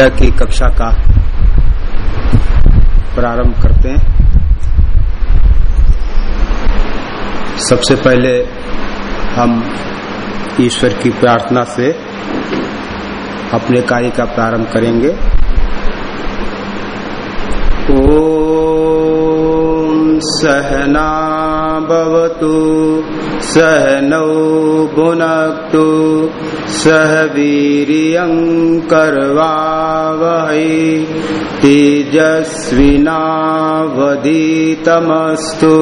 की कक्षा का प्रारंभ करते हैं। सबसे पहले हम ईश्वर की प्रार्थना से अपने कार्य का प्रारंभ करेंगे। ओम सहना भवतु। सहनौ भुनक्तु सह वीर्यङ्कर्वावहै तेजस्विनावधीतमस्तु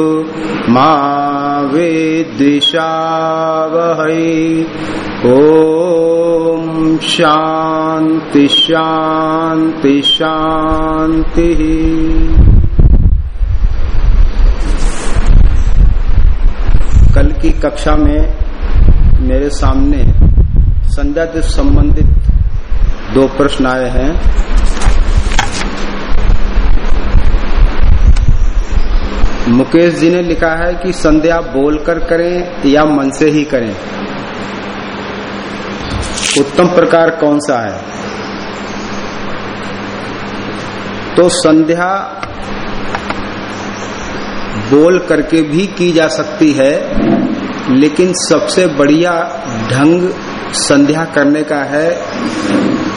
मा विद्विषावहै। ॐ शान्ति शान्ति शान्तिः। कल की कक्षा में मेरे सामने संध्या से संबंधित दो प्रश्न आए हैं। मुकेश जी ने लिखा है कि संध्या बोलकर करें या मन से ही करें। उत्तम प्रकार कौन सा है? तो संध्या बोल करके भी की जा सकती है, लेकिन सबसे बढ़िया ढंग संध्या करने का है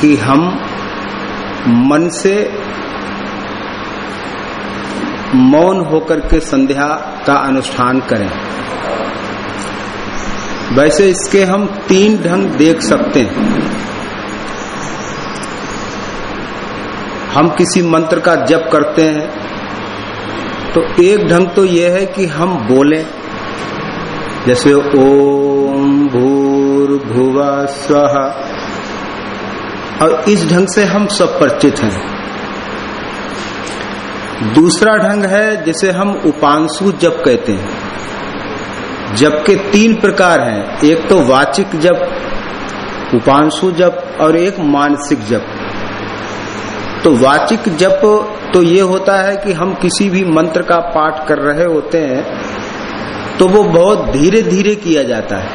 कि हम मन से मौन होकर के संध्या का अनुष्ठान करें। वैसे इसके हम तीन ढंग देख सकते हैं। हम किसी मंत्र का जप करते हैं तो एक ढंग तो यह है कि हम बोलें। जैसे ओम भूर भुवा स्व और इस ढंग से हम सब परिचित हैं। दूसरा ढंग है जिसे हम उपांशु जप कहते हैं। जप के तीन प्रकार हैं। एक तो वाचिक जप, उपांशु जप और एक मानसिक जप। तो वाचिक जप तो ये होता है कि हम किसी भी मंत्र का पाठ कर रहे होते हैं तो वो बहुत धीरे धीरे किया जाता है।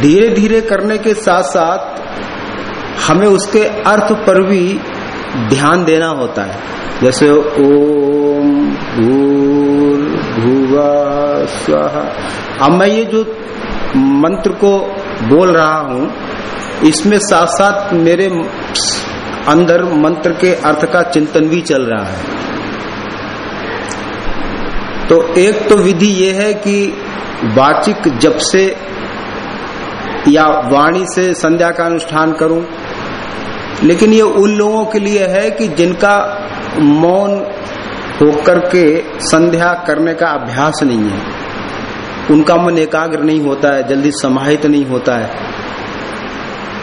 धीरे धीरे करने के साथ साथ हमें उसके अर्थ पर भी ध्यान देना होता है। जैसे ओम भूर भुवा स्वाहा। अब मैं ये जो मंत्र को बोल रहा हूँ, इसमें साथ साथ मेरे अंदर मंत्र के अर्थ का चिंतन भी चल रहा है। तो एक तो विधि यह है कि वाचिक जप से या वाणी से संध्या का अनुष्ठान करूँ, लेकिन ये उन लोगों के लिए है कि जिनका मौन होकर के संध्या करने का अभ्यास नहीं है। उनका मन एकाग्र नहीं होता है, जल्दी समाहित नहीं होता है।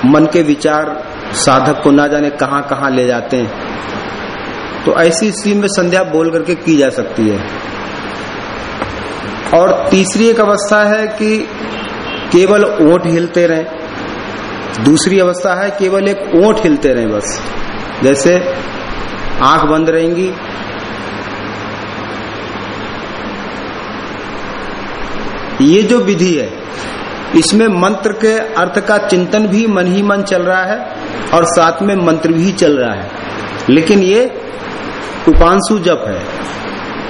मन के विचार साधक को ना जाने कहाँ कहाँ ले जाते हैं। तो ऐसी स्थिति में संध्या बोल करके की जा सकती है। और तीसरी एक अवस्था है कि केवल ओठ हिलते रहे। दूसरी अवस्था है, केवल एक ओठ हिलते रहे बस। जैसे आँख बंद रहेंगी ये जो विधि है, इसमें मंत्र के अर्थ का चिंतन भी मन ही मन चल रहा है और साथ में मंत्र भी चल रहा है। लेकिन ये उपांशु जप है।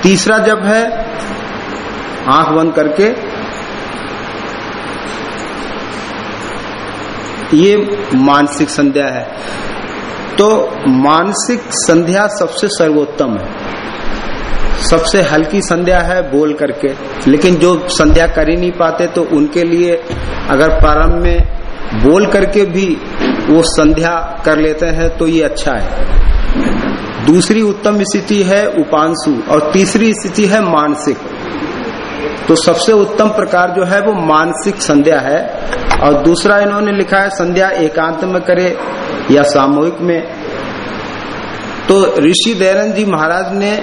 तीसरा जप है, आँख बंद करके। ये मानसिक संध्या है। तो मानसिक संध्या सबसे सर्वोत्तम है। सबसे हल्की संध्या है बोल करके। लेकिन जो संध्या कर ही नहीं पाते तो उनके लिए अगर प्रारंभ में बोल करके भी वो संध्या कर लेते हैं तो ये अच्छा है। दूसरी उत्तम स्थिति है उपांशु, और तीसरी स्थिति है मानसिक। तो सबसे उत्तम प्रकार जो है वो मानसिक संध्या है, और दूसरा इन्होंने लिखा है, संध्या एकांत में करे या सामूहिक में। तो ऋषि दयानंद जी महाराज ने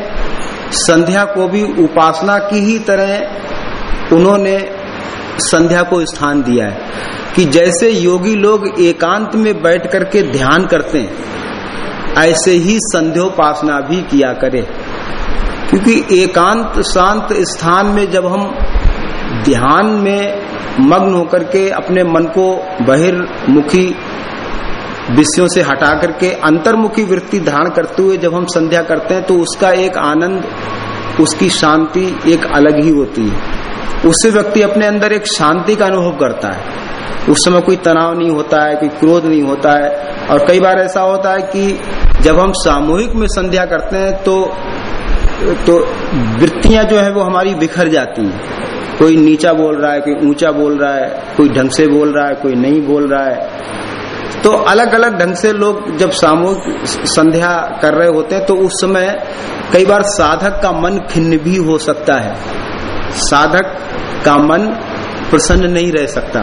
संध्या को भी उपासना की ही तरह उन्होंने संध्या को स्थान दिया है कि जैसे योगी लोग एकांत में बैठ करके ध्यान करते हैं, ऐसे ही संध्योपासना भी किया करे। क्योंकि एकांत शांत स्थान में जब हम ध्यान में मग्न होकर के अपने मन को बहिर्मुखी विषयों से हटा करके अंतर्मुखी वृत्ति धारण करते हुए जब हम संध्या करते हैं तो उसका एक आनंद, उसकी शांति एक अलग ही होती है। उससे व्यक्ति अपने अंदर एक शांति का अनुभव करता है। उस समय कोई तनाव नहीं होता है, कोई क्रोध नहीं होता है। और कई बार ऐसा होता है कि जब हम सामूहिक में संध्या करते हैं तो तो वृत्तियाँ जो है वो हमारी बिखर जाती हैं। कोई नीचा बोल रहा है, कोई ऊँचा बोल रहा है, कोई ढंग से बोल रहा है, कोई नहीं बोल रहा है। तो अलग अलग ढंग से लोग जब सामूहिक संध्या कर रहे होते हैं तो उस समय कई बार साधक का मन खिन्न भी हो सकता है। साधक का मन प्रसन्न नहीं रह सकता।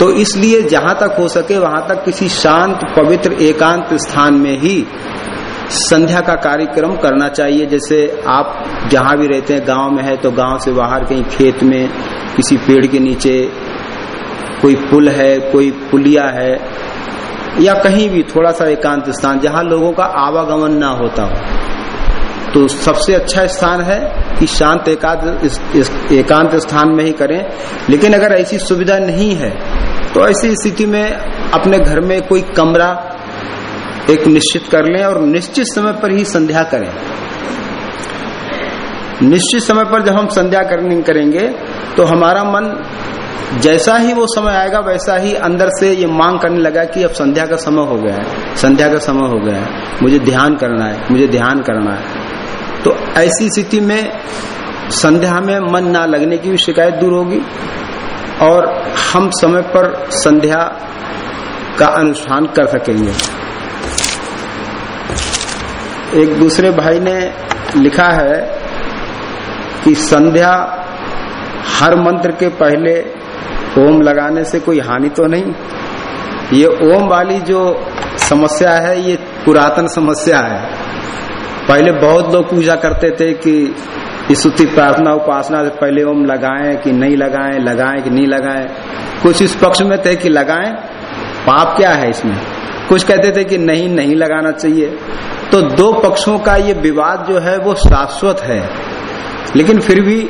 तो इसलिए जहाँ तक हो सके, वहाँ तक किसी शांत, पवित्र, एकांत स्थान में ही संध्या का कार्यक्रम करना चाहिए। जैसे आप जहाँ भी रहते हैं, गाँव में है तो गाँव से बाहर कहीं खेत में, किसी पेड़ के नीचे कोई पुल है, कोई पुलिया है, या कहीं भी थोड़ा सा एकांत स्थान, जहाँ लोगों का आवागमन ना होता हो। तो सबसे अच्छा स्थान है कि शांत एकांत एकांत स्थान में ही करें। लेकिन अगर ऐसी सुविधा नहीं है तो ऐसी स्थिति में अपने घर में कोई कमरा एक निश्चित कर लें और निश्चित समय पर ही संध्या करें। निश्चित समय पर जब हम संध्या करने करेंगे तो हमारा मन जैसा ही वो समय आएगा, वैसा ही अंदर से ये मांग करने लगा कि अब संध्या का समय हो गया है। संध्या का समय हो गया है। मुझे ध्यान करना है, मुझे ध्यान करना है। तो ऐसी स्थिति में संध्या में मन ना लगने की भी शिकायत दूर होगी और हम समय पर संध्या का अनुष्ठान कर सकेंगे। एक दूसरे भाई ने लिखा है कि संध्या हर मंत्र के पहले ओम लगाने से कोई हानि तो नहीं। ये ओम वाली जो समस्या है, ये पुरातन समस्या है। पहले बहुत लोग पूजा करते थे कि स्तुति प्रार्थना उपासना से पहले ओम लगाएँ कि नहीं लगाएँ लगाएँ कि नहीं लगाएँ। कुछ इस पक्ष में थे कि लगाएँ, पाप क्या है इसमें? कुछ कहते थे कि नहीं नहीं लगाना चाहिए। तो दो पक्षों का ये विवाद जो है, वो शाश्वत है। लेकिन फिर भी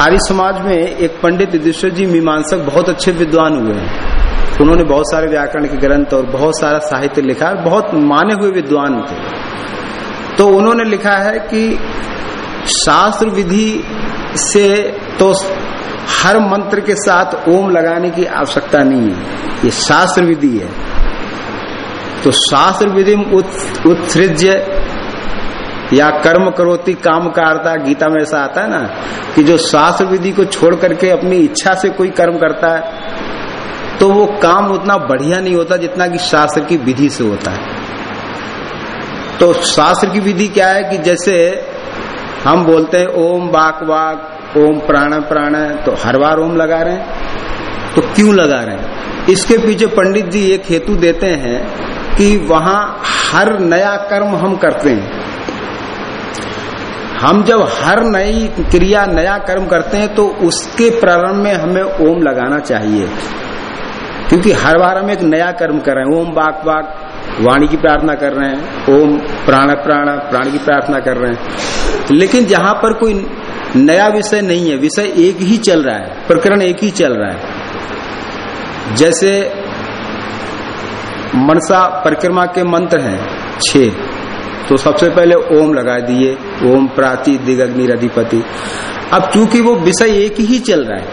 आर्य समाज में एक पंडित युद्धेश्वर जी मीमांसक बहुत अच्छे विद्वान हुए हैं। उन्होंने बहुत सारे व्याकरण के ग्रंथ और बहुत सारा साहित्य लिखा बहुत माने हुए विद्वान थे। तो उन्होंने लिखा है कि शास्त्र विधि से तो हर मंत्र के साथ ओम लगाने की आवश्यकता नहीं है। ये शास्त्र विधि है। तो शास्त्र विधि उत्सृज्य या कर्म करोती काम कारता गीता में ऐसा आता है ना, कि जो शास्त्र विधि को छोड़ करके अपनी इच्छा से कोई कर्म करता है तो वो काम उतना बढ़िया नहीं होता जितना कि शास्त्र की विधि से होता है। तो शास्त्र की विधि क्या है कि जैसे हम बोलते हैं, ओम बाक वाक, ओम प्राण प्राण तो हर बार ओम लगा रहे हैं तो क्यों लगा रहे हैं? इसके पीछे पंडित जी एक हेतु देते हैं कि वहाँ हर नया कर्म हम करते हैं। हम जब हर नई क्रिया, नया कर्म करते हैं तो उसके प्रारंभ में हमें ओम लगाना चाहिए। क्योंकि हर बार हम एक नया कर्म कर रहे हैं। ओम बाक बाक, वाणी की प्रार्थना कर रहे हैं। ओम प्राण प्राण प्राण की प्रार्थना कर रहे हैं। लेकिन जहाँ पर कोई नया विषय नहीं है, विषय एक ही चल रहा है, प्रकरण एक ही चल रहा है। जैसे मनसा परिक्रमा के मंत्र हैं, छह। तो सबसे पहले ओम लगा दिए, ओम प्राति दिग्नि अधिपति अब चूँकि वो विषय एक ही चल रहा है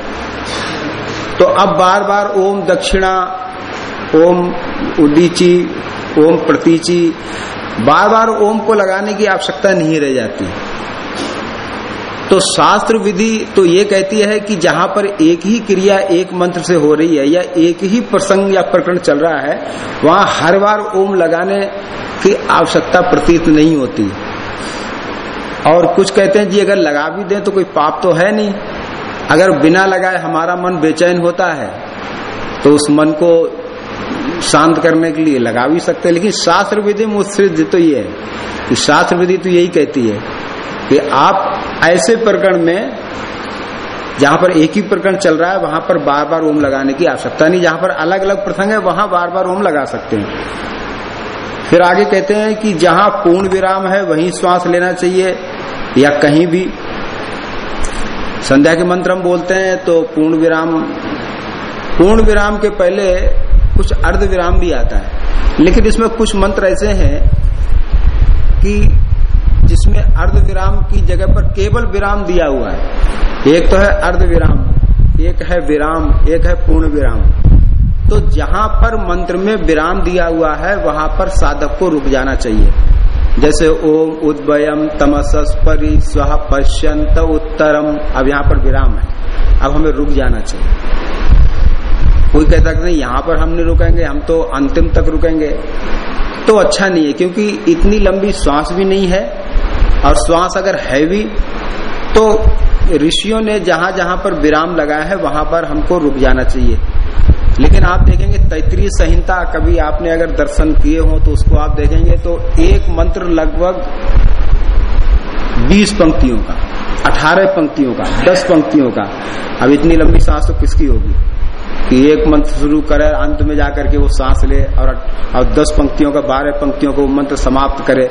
तो अब बार बार ओम दक्षिणा, ओम उदीची, ओम प्रतीची बार बार ओम को लगाने की आवश्यकता नहीं रह जाती। तो शास्त्र विधि तो ये कहती है कि जहाँ पर एक ही क्रिया एक मंत्र से हो रही है या एक ही प्रसंग या प्रकरण चल रहा है, वहाँ हर बार ओम लगाने की आवश्यकता प्रतीत नहीं होती। और कुछ कहते हैं जी अगर लगा भी दें तो कोई पाप तो है नहीं। अगर बिना लगाए हमारा मन बेचैन होता है तो उस मन को शांत करने के लिए लगा भी सकते हैं। लेकिन शास्त्र विधि मुश्रित तो ये है कि शास्त्र विधि तो यही कहती है कि आप ऐसे प्रकरण में, जहाँ पर एक ही प्रकरण चल रहा है, वहाँ पर बार बार ओम लगाने की आवश्यकता नहीं। जहाँ पर अलग अलग प्रसंग है, वहाँ बार बार ओम लगा सकते हैं। फिर आगे कहते हैं कि जहाँ पूर्ण विराम है, वहीं श्वास लेना चाहिए, या कहीं भी। संध्या के मंत्र हम बोलते हैं तो पूर्ण विराम पूर्ण विराम के पहले कुछ अर्ध विराम भी आता है। लेकिन इसमें कुछ मंत्र ऐसे हैं कि जिसमें अर्ध विराम की जगह पर केवल विराम दिया हुआ है। एक तो है अर्ध विराम एक है विराम, एक है पूर्ण विराम। तो जहाँ पर मंत्र में विराम दिया हुआ है, वहाँ पर साधक को रुक जाना चाहिए। जैसे ओम उद्वयम तमसस परि स्व पश्यंत उत्तरम। अब यहाँ पर विराम है। अब हमें रुक जाना चाहिए। कोई कहता कि नहीं, यहाँ पर हम नहीं रुकेंगे, हम तो अंतिम तक रुकेंगे। तो अच्छा नहीं है, क्योंकि इतनी लंबी श्वास भी नहीं है, और श्वास अगर है भी तो ऋषियों ने जहाँ जहाँ पर विराम लगाया है, वहाँ पर हमको रुक जाना चाहिए। लेकिन आप देखेंगे तैतरीय संहिता कभी आपने अगर दर्शन किए हो तो उसको आप देखेंगे तो एक मंत्र लगभग 20 पंक्तियों का 18 पंक्तियों का 10 पंक्तियों का। अब इतनी लंबी सांस तो किसकी होगी? कि एक मंत्र शुरू करे, अंत में जाकर के वो सांस ले और और दस पंक्तियों का, बारह पंक्तियों को मंत्र समाप्त करे।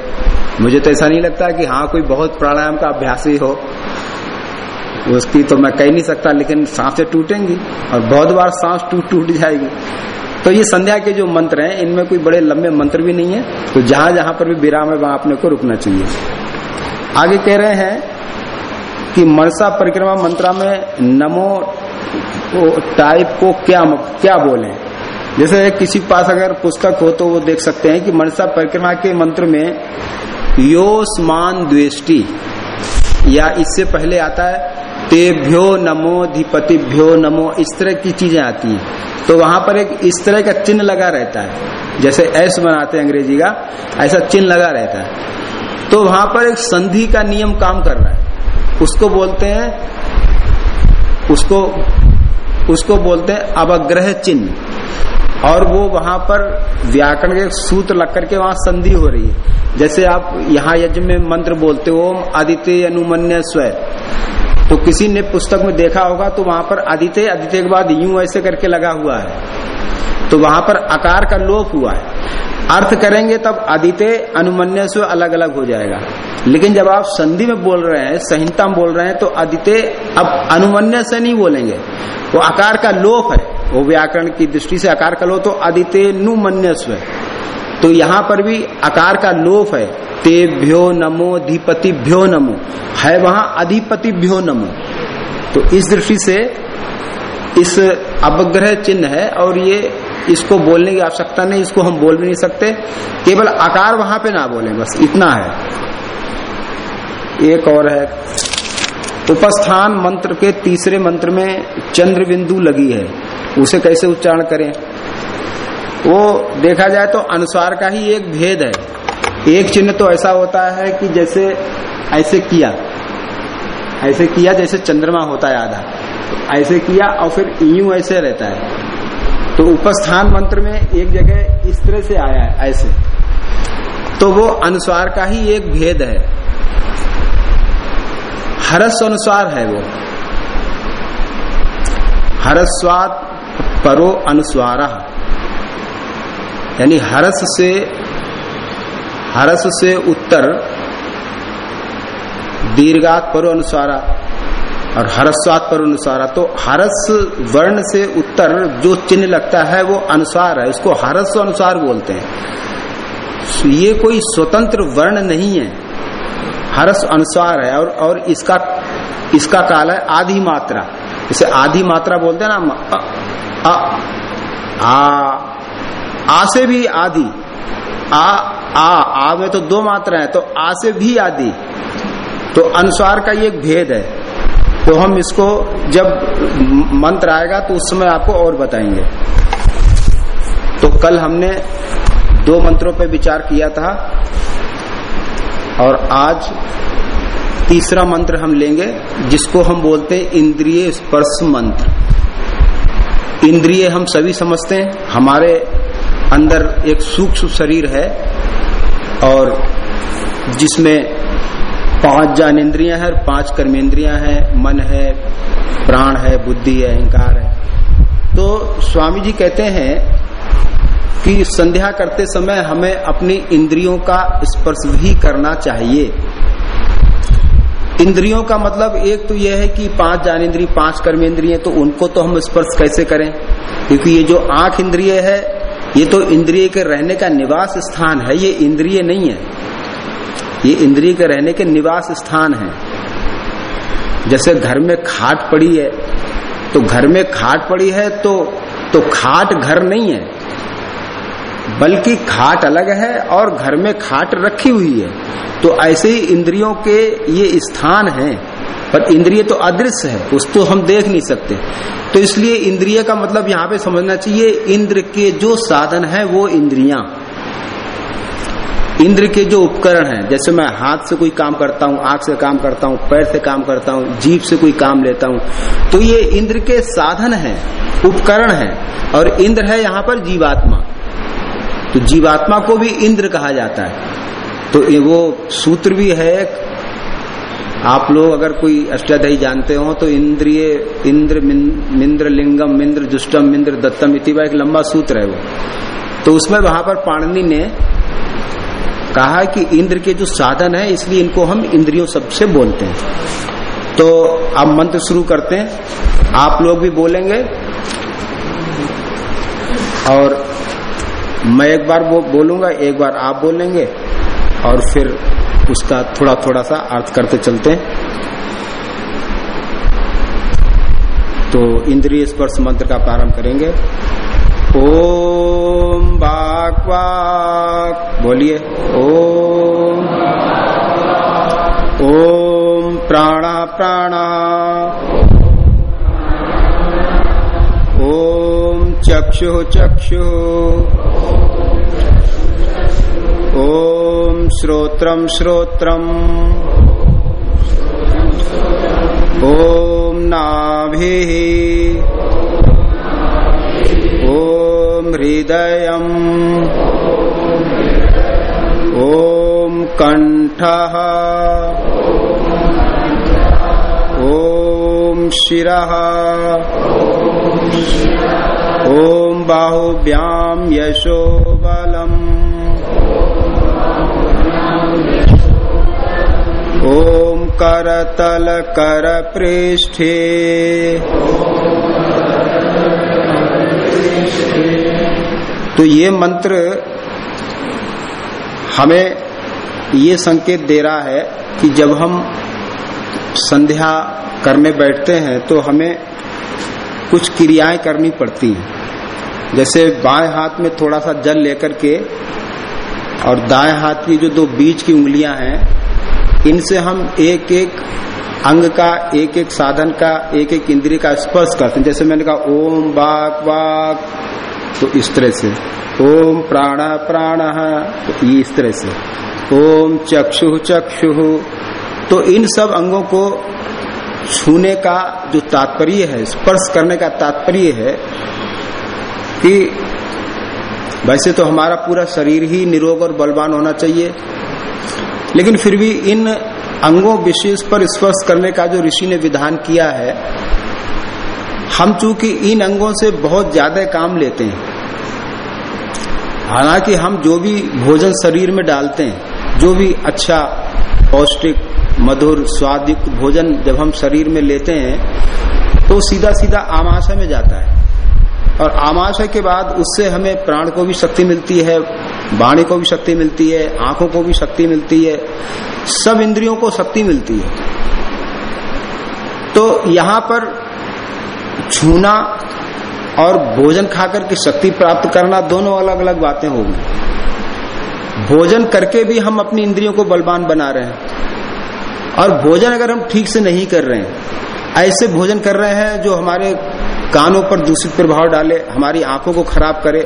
मुझे तो ऐसा नहीं लगता कि हाँ कोई बहुत प्राणायाम का अभ्यास ही। उसकी तो मैं कह नहीं सकता, लेकिन साँसें टूटेंगी और बहुत बार सांस टूट टूट जाएगी। तो ये संध्या के जो मंत्र हैं, इनमें कोई बड़े लंबे मंत्र भी नहीं है। तो जहाँ जहाँ पर भी विराम है, वहाँ अपने को रुकना चाहिए। आगे कह रहे हैं कि मनसा परिक्रमा मंत्रा में नमो टाइप को क्या क्या बोले? जैसे किसी पास अगर पुस्तक हो तो वो देख सकते हैं कि मनसा परिक्रमा के मंत्र में यो स्मान द्वेष्टि, या इससे पहले आता है, तेभ्यो नमो धिपतिभ्यो नमो, इस तरह की चीज़ें आती हैं। तो वहाँ पर एक इस तरह का चिन्ह लगा रहता है। जैसे एस बनाते हैं अंग्रेज़ी का, ऐसा चिन्ह लगा रहता है। तो वहाँ पर एक संधि का नियम काम कर रहा है। उसको बोलते हैं उसको उसको बोलते हैं अवग्रह चिन्ह। और वो वहाँ पर व्याकरण के सूत्र लग करके वहाँ संधि हो रही है। जैसे आप यहाँ यज्ञ में मंत्र बोलते हो आदित्य अनुमन्य स्व तो किसी ने पुस्तक में देखा होगा तो वहाँ पर आदित्य आदित्य के बाद यूँ ऐसे करके लगा हुआ है। तो वहाँ पर आकार का लोप हुआ है। अर्थ करेंगे तब आदित्य अनुमन्य से अलग अलग हो जाएगा। लेकिन जब आप संधि में बोल रहे हैं, संहिता में बोल रहे हैं तो आदित्य अब अनुमन्य से नहीं बोलेंगे। वो आकार का लोप है। वो व्याकरण की दृष्टि से आकार का लोप तो आदित्य नुमन्य स्व तो यहाँ पर भी आकार का लोप है। तेभ्यो नमो धिपतिभ्यो नमो। है वहाँ अधिपतिभ्यो नमो। तो इस दृष्टि से इस अवग्रह चिन्ह है और ये इसको बोलने की आवश्यकता नहीं, इसको हम बोल भी नहीं सकते। केवल आकार वहाँ पे ना बोले, बस इतना है। एक और है, उपस्थान मंत्र के तीसरे मंत्र में चंद्र बिंदु लगी है। उसे कैसे उच्चारण करें? वो देखा जाए तो अनुसार का ही एक भेद है। एक चिन्ह तो ऐसा होता है कि जैसे, ऐसे किया। ऐसे किया जैसे चंद्रमा होता है आधा। ऐसे किया और फिर यूँ ऐसे रहता है। तो उपस्थान मंत्र में एक जगह इस तरह से आया है, ऐसे। तो वो अनुस्वार का ही एक भेद है। हरस अनुस्वार है वो। हरस्वाद परो अनुस्वार। यानी हरस से हरस से उत्तर, दीर्घात परो अनुसारा और हरस्वात पर अनुसारा तो हरस वर्ण से उत्तर जो चिन्ह लगता है वो अनुसार है उसको हरस अनुसार बोलते हैं। ये कोई स्वतंत्र वर्ण नहीं है हरस अनुसार है और और इसका इसका काल है आधी मात्रा इसे आधी मात्रा बोलते हैं ना आ, आ, आ, आ से भी आधी आ आ आ में तो दो मात्रा है तो आ से भी आधी तो अनुसार का ये एक भेद है। तो हम इसको जब मंत्र आएगा तो उस समय आपको और बताएँगे। तो कल हमने दो मंत्रों पर विचार किया था और आज तीसरा मंत्र हम लेंगे, जिसको हम बोलते हैं इंद्रिय स्पर्श मंत्र। इंद्रिय हम सभी समझते हैं, हमारे अंदर एक सूक्ष्म शरीर है और जिसमें पाँच ज्ञानेन्द्रियाँ हैं और पाँच कर्मेंद्रियाँ हैं। मन है, प्राण है, बुद्धि है, अहंकार है। तो स्वामी जी कहते हैं कि संध्या करते समय हमें अपनी इंद्रियों का स्पर्श भी करना चाहिए। इंद्रियों का मतलब एक तो यह है कि पाँच ज्ञानेन्द्रिय पाँच कर्मेंद्रिय तो उनको तो हम स्पर्श कैसे करें? क्योंकि ये जो आँख इंद्रिय है, ये तो इंद्रिय के रहने का निवास स्थान है, ये इंद्रिय नहीं है। ये इंद्रिय के रहने के निवास स्थान है। जैसे घर में खाट पड़ी है तो घर में खाट पड़ी है तो तो खाट घर नहीं है, बल्कि खाट अलग है और घर में खाट रखी हुई है। तो ऐसे ही इंद्रियों के ये स्थान है, पर इंद्रिय तो अदृश्य है, उस तो हम देख नहीं सकते। तो इसलिए इंद्रिय का मतलब यहाँ पे समझना चाहिए, इंद्र के जो साधन है वो इंद्रियाँ। इंद्र के जो उपकरण हैं, जैसे मैं हाथ से कोई काम करता हूँ, आँख से काम करता हूँ, पैर से काम करता हूँ जीप से कोई काम लेता हूँ तो ये इंद्र के साधन है, उपकरण है, और इंद्र है यहाँ पर जीवात्मा। तो जीवात्मा को भी इंद्र कहा जाता है। तो वो सूत्र भी है, आप लोग अगर कोई अष्टाध्यायी जानते हो तो इंद्रिय, इंद्र मिंद्र लिंगम, मिंद्र जुष्टम मिंद्र दत्तम इतिवा एक लंबा सूत्र है वो। तो उसमें वहाँ पर पाणनी ने कहा कि इंद्र के जो साधन है, इसलिए इनको हम इंद्रियों सबसे बोलते हैं। तो अब मंत्र शुरू करते हैं। आप लोग भी बोलेंगे। और मैं एक बार वो बोलूँगा, एक बार आप बोलेंगे। और फिर उसका थोड़ा थोड़ा सा अर्थ करते चलते हैं। तो इंद्रिय स्पर्श मंत्र का प्रारंभ करेंगे। ओम बाक वाक बोलिए। ओम। ओम प्राणा प्राणा। ओम चक्षु चक्षु। ओम श्रोत्रम श्रोत्रम ओम नाभि। ओम हृदय ओम कंठ ओम शिरा। ओम बाहुभ्याम यशो बलम ओम तो ये मंत्र हमें ये संकेत दे रहा है कि जब हम संध्या करने बैठते हैं तो हमें कुछ क्रियाएँ करनी पड़ती हैं। जैसे बाएँ हाथ में थोड़ा सा जल लेकर के और दाएँ हाथ की जो दो बीच की उंगलियाँ हैं, इनसे हम एक एक अंग का एक एक साधन का एक एक इंद्रिय का स्पर्श करते हैं। जैसे मैंने कहा, ओम बाक वाक तो इस तरह से। ओम प्राण प्राण तो ये इस तरह से। ओम चक्षु चक्षु। तो इन सब अंगों को छूने का जो तात्पर्य है, स्पर्श करने का तात्पर्य है कि वैसे तो हमारा पूरा शरीर ही निरोग और बलवान होना चाहिए, लेकिन फिर भी इन अंगों विशेष पर स्पर्श करने का जो ऋषि ने विधान किया है, हम चूँकि इन अंगों से बहुत ज़्यादा काम लेते हैं। हालाँकि हम जो भी भोजन शरीर में डालते हैं, जो भी अच्छा पौष्टिक, मधुर, स्वादिष्ट भोजन जब हम शरीर में लेते हैं तो सीधा सीधा आमाशय में जाता है। और आमाशय के बाद उससे हमें प्राण को भी शक्ति मिलती है, वाणी को भी शक्ति मिलती है, आँखों को भी शक्ति मिलती है, सब इंद्रियों को शक्ति मिलती है। तो यहाँ पर छूना और भोजन खाकर के शक्ति प्राप्त करना दोनों अलग अलग बातें होगी। भोजन करके भी हम अपनी इंद्रियों को बलवान बना रहे हैं। और भोजन अगर हम ठीक से नहीं कर रहे हैं, ऐसे भोजन कर रहे हैं जो हमारे कानों पर दूषित प्रभाव डाले, हमारी आँखों को खराब करे,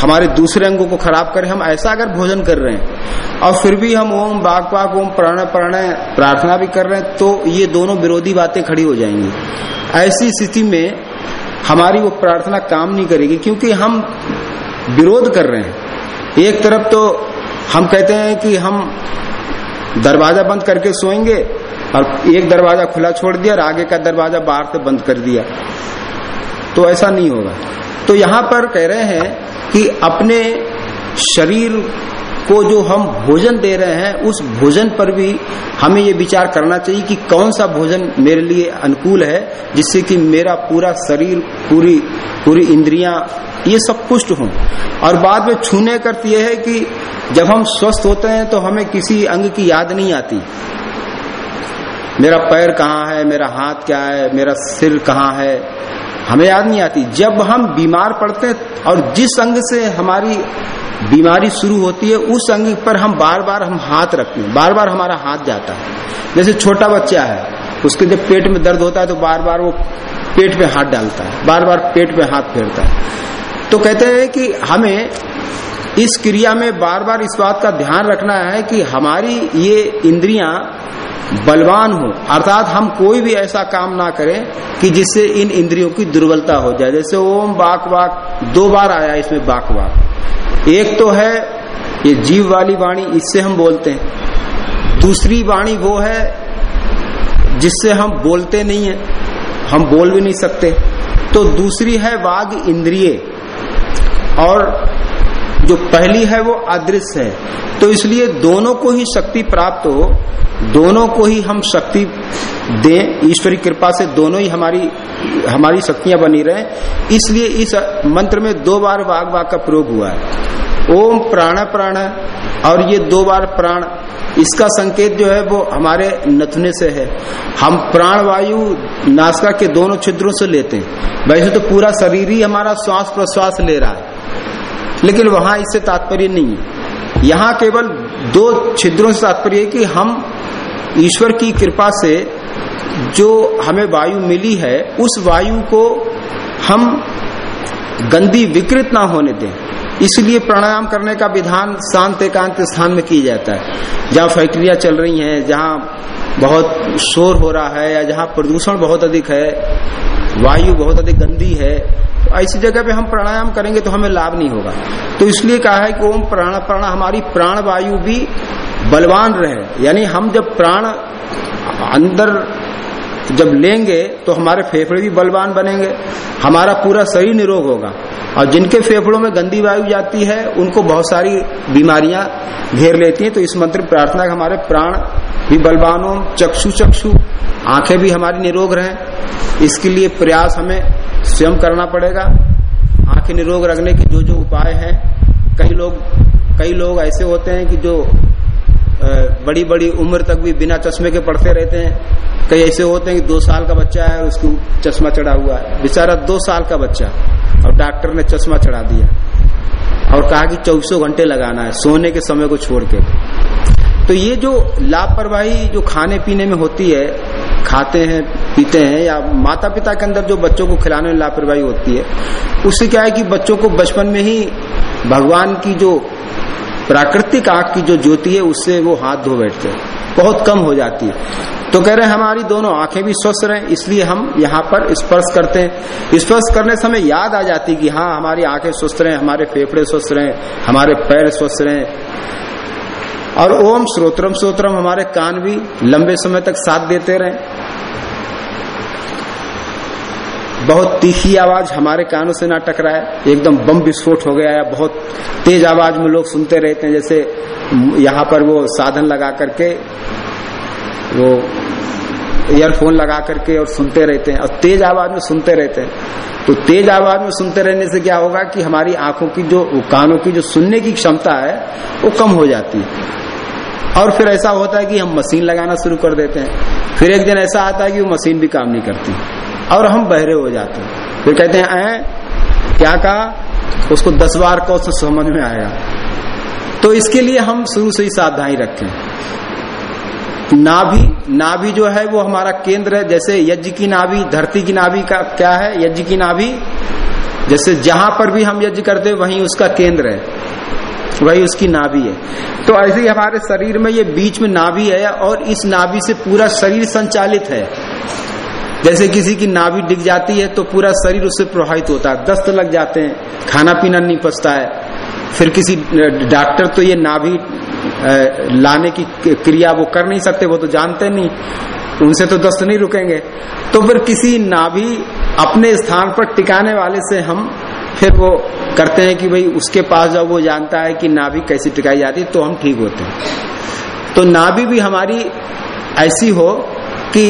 हमारे दूसरे अंगों को खराब करे, हम ऐसा अगर भोजन कर रहे हैं और फिर भी हम ओम बाग बाग ओम प्रण प्रणय प्रार्थना भी कर रहे हैं तो ये दोनों विरोधी बातें खड़ी हो जाएँगी। ऐसी स्थिति में हमारी वो प्रार्थना काम नहीं करेगी, क्योंकि हम विरोध कर रहे हैं। एक तरफ़ तो हम कहते हैं कि हम दरवाज़ा बंद करके सोएँगे और एक दरवाज़ा खुला छोड़ दिया और आगे का दरवाज़ा बाहर से बंद कर दिया। तो ऐसा नहीं होगा। तो यहाँ पर कह रहे हैं कि अपने शरीर को जो हम भोजन दे रहे हैं, उस भोजन पर भी हमें ये विचार करना चाहिए कि कौन सा भोजन मेरे लिए अनुकूल है, जिससे कि मेरा पूरा शरीर, पूरी पूरी इंद्रिया, ये सब पुष्ट हों। और बाद में छूने करती यह है कि जब हम स्वस्थ होते हैं तो हमें किसी अंग की याद नहीं आती। मेरा पैर कहाँ है? मेरा हाथ क्या है? मेरा सिर कहाँ है? हमें याद नहीं आती। जब हम बीमार पड़ते हैं और जिस अंग से हमारी बीमारी शुरू होती है, उस अंग पर हम बार बार हम हाथ रखते हैं। बार बार हमारा हाथ जाता है। जैसे छोटा बच्चा है, उसके जब पेट में दर्द होता है तो बार बार वो पेट पे हाथ डालता है। बार बार पेट पे हाथ फेरता है। तो कहते हैं कि हमें इस क्रिया में बार बार इस बात का ध्यान रखना है कि हमारी ये इंद्रियाँ बलवान हो। अर्थात हम कोई भी ऐसा काम ना करें कि जिससे इन इंद्रियों की दुर्बलता हो जाए। जैसे ओम बाक वाक, दो बार आया इसमें बाक वाक। एक तो है ये जीव वाली वाणी, इससे हम बोलते हैं। दूसरी वाणी वो है जिससे हम बोलते नहीं है, हम बोल भी नहीं सकते। तो दूसरी है वाग इंद्रिय। और जो पहली है वो अदृश्य है। तो इसलिए दोनों को ही शक्ति प्राप्त हो, दोनों को ही हम शक्ति दें, ईश्वरी कृपा से दोनों ही हमारी हमारी शक्तियाँ बनी रहे। इसलिए इस मंत्र में दो बार वाग वाग का प्रयोग हुआ है। ओम प्राण प्राण, और ये दो बार प्राण, इसका संकेत जो है वो हमारे नथने से है। हम प्राण वायु नासका के दोनों छिद्रों से लेते हैं। वैसे तो पूरा शरीर ही हमारा श्वास प्रश्वास ले रहा है। लेकिन वहाँ इससे तात्पर्य नहीं है। यहाँ केवल दो छिद्रों से तात्पर्य है कि हम ईश्वर की कृपा से जो हमें वायु मिली है, उस वायु को हम गंदी विकृत ना होने दें। इसलिए प्राणायाम करने का विधान शांत एकांत स्थान में किया जाता है। जहाँ फैक्ट्रियाँ चल रही हैं, जहाँ बहुत शोर हो रहा है या जहाँ प्रदूषण बहुत अधिक है, वायु बहुत अधिक गंदी है तो ऐसी जगह पे हम प्राणायाम करेंगे तो हमें लाभ नहीं होगा। तो इसलिए कहा है कि ओम प्राण प्राण, हमारी प्राण वायु भी बलवान रहे। यानी हम जब प्राण अंदर जब लेंगे तो हमारे फेफड़े भी बलवान बनेंगे, हमारा पूरा शरीर निरोग होगा। और जिनके फेफड़ों में गंदी वायु जाती है, उनको बहुत सारी बीमारियाँ घेर लेती हैं। तो इस मंत्र प्रार्थना का हमारे प्राण भी बलवान हो, चक्षु चक्षु, आँखें भी हमारी निरोग रहें। इसके लिए प्रयास हमें स्वयं करना पड़ेगा। आँखें निरोग रखने के जो जो उपाय हैं। कई लोग कई लोग ऐसे होते हैं कि जो बड़ी बड़ी उम्र तक भी बिना चश्मे के पढ़ते रहते हैं। कई ऐसे होते हैं कि दो साल का बच्चा है उसको चश्मा चढ़ा हुआ है। बेचारा दो साल का बच्चा और डॉक्टर ने चश्मा चढ़ा दिया। और कहा कि चौबीसों घंटे लगाना है, सोने के समय को छोड़ के। तो ये जो लापरवाही जो खाने पीने में होती है, खाते हैं, पीते हैं, या माता पिता के अंदर जो बच्चों को खिलाने में लापरवाही होती है, उससे क्या है कि बच्चों को बचपन में ही भगवान की जो प्राकृतिक आँख की जो ज्योति है, उससे वो हाथ धो बैठते हैं। बहुत कम हो जाती है। तो कह रहे हैं, हमारी दोनों आँखें भी स्वस्थ रहे, इसलिए हम यहाँ पर स्पर्श करते हैं। स्पर्श करने समय याद आ जाती है कि हाँ हमारी आँखें स्वस्थ रहे, हमारे फेफड़े स्वस्थ रहे, हमारे पैर स्वस्थ रहे। और ओम श्रोत्रम श्रोत्रम हमारे कान भी लंबे समय तक साथ देते रहे। बहुत तीखी आवाज़ हमारे कानों से ना टकराए, एकदम बम विस्फोट हो गया या बहुत तेज आवाज़ में लोग सुनते रहते हैं, जैसे यहाँ पर वो साधन लगा करके, वो ईयरफोन लगा करके और सुनते रहते हैं, और तेज आवाज़ में सुनते रहते हैं। तो तेज आवाज़ में सुनते रहने से क्या होगा कि हमारी आँखों की जो, कानों की जो सुनने की क्षमता है, वो कम हो जाती है। और फिर ऐसा होता है कि हम मशीन लगाना शुरू कर देते हैं। फिर एक दिन ऐसा आता है कि वो मशीन भी काम नहीं करती। और हम बहरे हो जाते हैं। फिर कहते हैं, ऐ, क्या कहा? उसको दस बार को तो समझ में आएगा तो इसके लिए हम शुरू से ही सावधानी रखें। नाभि नाभि जो है वो हमारा केंद्र है। जैसे यज्ञ की नाभि, धरती की नाभि का क्या है? यज्ञ की नाभि। जैसे जहाँ पर भी हम यज्ञ करते वहीं उसका केंद्र है। वही उसकी नाभि है। तो ऐसे ही हमारे शरीर में ये बीच में नाभि है और इस नाभि से पूरा शरीर संचालित है। जैसे किसी की नाभि डिग जाती है तो पूरा शरीर उससे प्रभावित होता है, दस्त लग जाते हैं, खाना पीना नहीं पचता है। फिर किसी डॉक्टर तो ये नाभि लाने की क्रिया वो कर नहीं सकते, वो तो जानते नहीं। उनसे तो दस्त नहीं रुकेंगे। तो फिर किसी नाभि अपने स्थान पर टिकाने वाले से हम फिर वो करते हैं कि भाई उसके पास जाओ, वो जानता है कि नाभि कैसी टिकाई जाती तो हम ठीक होते हैं। तो नाभि भी हमारी ऐसी हो कि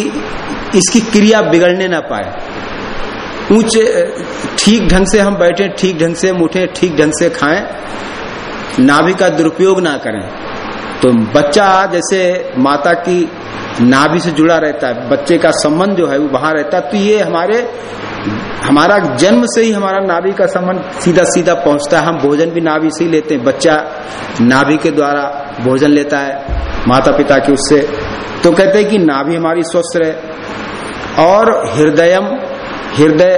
इसकी क्रिया बिगड़ने ना पाए। ऊँचे ठीक ढंग से हम बैठे, ठीक ढंग से उठे, ठीक ढंग से खाएँ। नाभि का दुरुपयोग ना करें। तो बच्चा जैसे माता की नाभि से जुड़ा रहता है, बच्चे का संबंध जो है वो वहाँ रहता है तो ये हमारे, हमारा जन्म से ही हमारा नाभि का संबंध सीधा सीधा पहुँचता है। हम भोजन भी नाभि से ही लेते हैं। बच्चा नाभि के द्वारा भोजन लेता है माता पिता के उससे। तो कहते हैं कि नाभि हमारी स्वस्थ रहे और हृदयम, हृदय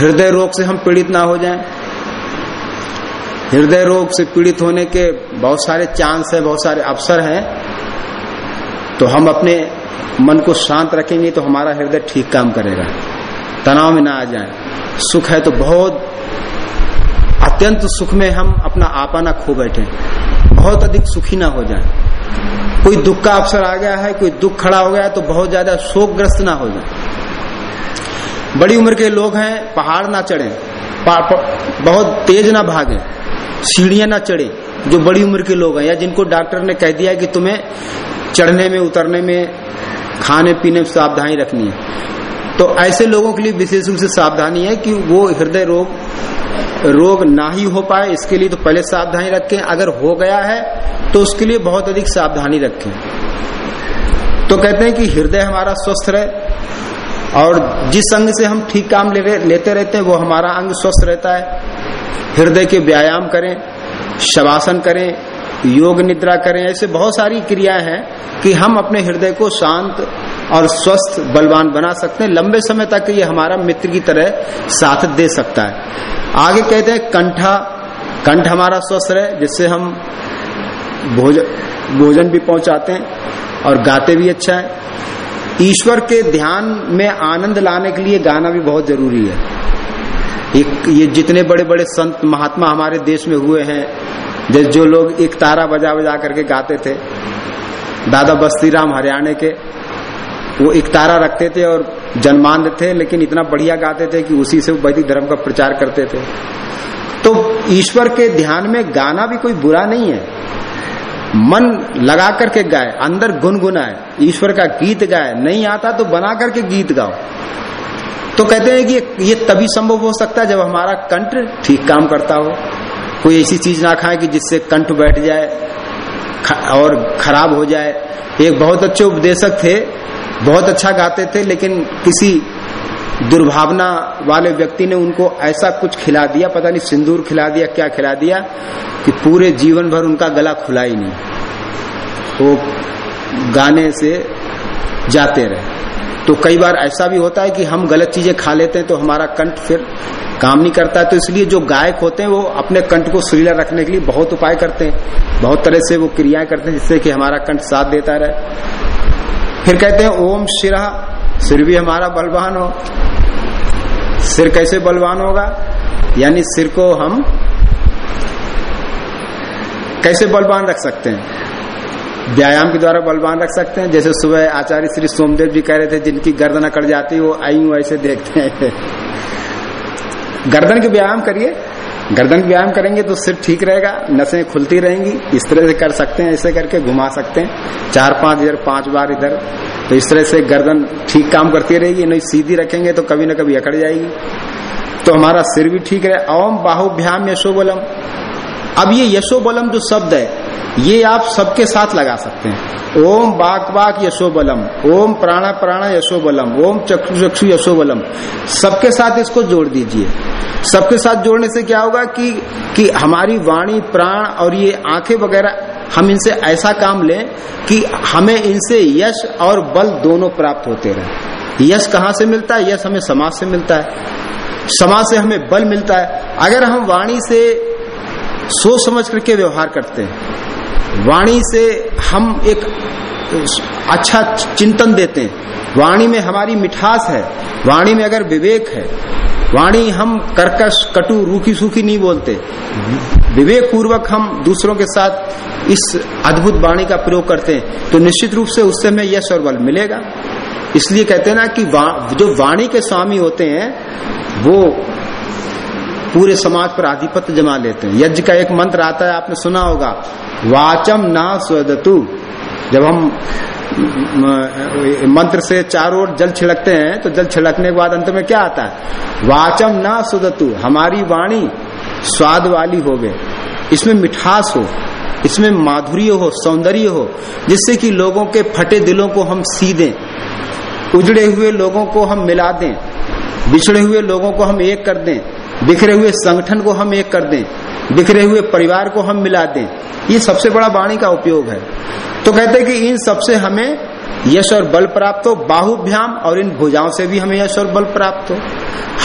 हृदय रोग से हम पीड़ित ना हो जाएँ। हृदय रोग से पीड़ित होने के बहुत सारे चांस है, बहुत सारे अवसर हैं। तो हम अपने मन को शांत रखेंगे तो हमारा हृदय ठीक काम करेगा। तनाव में ना आ जाए। सुख है तो बहुत, अत्यंत सुख में हम अपना आपा ना खो बैठे। बहुत अधिक सुखी ना हो जाए। कोई दुख का अवसर आ गया है, कोई दुख खड़ा हो गया है तो बहुत ज़्यादा शोकग्रस्त ना हो जाए। बड़ी उम्र के लोग हैं, पहाड़ ना चढ़े। बहुत तेज ना भागे। सीढ़ियाँ ना चढ़े जो बड़ी उम्र के लोग हैं या जिनको डॉक्टर ने कह दिया कि तुम्हें चढ़ने में उतरने में खाने पीने में सावधानी रखनी है। तो ऐसे लोगों के लिए विशेष रूप से सावधानी है कि वो हृदय रोग रोग ना ही हो पाए इसके लिए तो पहले सावधानी रखें। अगर हो गया है तो उसके लिए बहुत अधिक सावधानी रखें। तो कहते हैं कि हृदय हमारा स्वस्थ रहे और जिस अंग से हम ठीक काम ले, लेते रहते हैं वो हमारा अंग स्वस्थ रहता है। हृदय के व्यायाम करें, शवासन करें, योग निद्रा करें, ऐसे बहुत सारी क्रियाएँ हैं कि हम अपने हृदय को शांत और स्वस्थ, बलवान बना सकते हैं। लंबे समय तक ये हमारा मित्र की तरह साथ दे सकता है। आगे कहते हैं, कंठा, कंठ हमारा स्वस्थ रहे, जिससे हम भोजन भोजन भी पहुंचाते हैं और गाते भी अच्छा है। ईश्वर के ध्यान में आनंद लाने के लिए गाना भी बहुत ज़रूरी है। एक, ये जितने बड़े बड़े संत महात्मा हमारे देश में हुए हैं, जैसे जो लोग एक तारा बजा बजा करके गाते थे, दादा बस्ती राम हरियाणा के, वो एक तारा रखते थे और जन्मांध थे, लेकिन इतना बढ़िया गाते थे कि उसी से वो वैदिक धर्म का प्रचार करते थे। तो ईश्वर के ध्यान में गाना भी कोई बुरा नहीं है। मन लगा करके गाए, अंदर गुनगुनाए, ईश्वर का गीत गाए, नहीं आता तो बना करके गीत गाओ। तो कहते हैं कि ये तभी संभव हो सकता है जब हमारा कंठ ठीक काम करता हो। कोई ऐसी चीज़ ना खाए कि जिससे कंठ बैठ जाए और खराब हो जाए। एक बहुत अच्छे उपदेशक थे, बहुत अच्छा गाते थे, लेकिन किसी दुर्भावना वाले व्यक्ति ने उनको ऐसा कुछ खिला दिया, पता नहीं सिंदूर खिला दिया, क्या खिला दिया, कि पूरे जीवन भर उनका गला खुला ही नहीं। वो गाने से जाते रहे। तो कई बार ऐसा भी होता है कि हम गलत चीज़ें खा लेते हैं तो हमारा कंठ फिर काम नहीं करता तो इसलिए जो गायक होते हैं, वो अपने कंठ को सुरीला रखने के लिए बहुत उपाय करते हैं। बहुत तरह से वो क्रियाएँ करते हैं जिससे कि हमारा कंठ साथ देता रहे। फिर कहते हैं, ओम शिरा। सिर भी हमारा बलवान हो। सिर कैसे बलवान होगा? यानी सिर को हम कैसे बलवान रख सकते हैं? व्यायाम के द्वारा बलवान रख सकते हैं। जैसे सुबह आचार्य श्री सोमदेव जी कह रहे थे, जिनकी गर्दन अकड़ जाती है, वो आई हूँ ऐसे देखते हैं। गर्दन के व्यायाम करिए। गर्दन व्यायाम करेंगे तो सिर ठीक रहेगा, नसें खुलती रहेंगी। इस तरह से कर सकते हैं, ऐसे करके घुमा सकते हैं। चार पाँच इधर, पाँच बार इधर। तो इस तरह से गर्दन ठीक काम करती रहेगी, नहीं सीधी रखेंगे तो कभी ना कभी अकड़ जाएगी। तो हमारा सिर भी ठीक रहे। ओम बाहुभ्याम यशोबलम अब ये यशोबलम जो शब्द है ये आप सबके साथ लगा सकते हैं। ओम बाक बाक यशो बलम ओम प्राणा प्राणा यशोबलम, ओम चक्षु चक्षु यशो बलम सबके साथ इसको जोड़ दीजिए। सबके साथ जोड़ने से क्या होगा कि कि हमारी वाणी, प्राण और ये आँखें वगैरह, हम इनसे ऐसा काम लें कि हमें इनसे यश और बल दोनों प्राप्त होते रहे। यश कहाँ से मिलता है? यश हमें समाज से मिलता है। समाज से हमें बल मिलता है। अगर हम वाणी से सोच समझ करके व्यवहार करते हैं। वाणी से हम एक अच्छा चिंतन देते हैं। वाणी में हमारी मिठास है। वाणी में अगर विवेक है वाणी हम कर्कश कटु रूखी सूखी नहीं बोलते। विवेक पूर्वक हम दूसरों के साथ इस अद्भुत वाणी का प्रयोग करते हैं तो निश्चित रूप से उससे हमें यश और बल मिलेगा। इसलिए कहते हैं ना कि वा, जो वाणी के स्वामी होते हैं वो पूरे समाज पर आधिपत्य जमा लेते हैं। यज्ञ का एक मंत्र आता है, आपने सुना होगा, वाचम ना स्वदतु। जब हम मंत्र से चारों ओर जल छिड़कते हैं तो जल छिड़कने के बाद अंत में क्या आता है? वाचम ना सुदतु हमारी वाणी स्वाद वाली हो गए। इसमें मिठास हो, इसमें माधुर्य हो, सौंदर्य हो, जिससे कि लोगों के फटे दिलों को हम सी दें उजड़े हुए लोगों को हम मिला दें, बिछड़े हुए लोगों को हम एक कर दें। बिखरे हुए संगठन को हम एक कर दें, बिखरे हुए परिवार को हम मिला दें, ये सबसे बड़ा वाणी का उपयोग है। तो कहते हैं कि इन सबसे हमें यश और बल प्राप्त हो, बाहुभ्याम और इन भुजाओं से भी हमें यश और बल प्राप्त हो।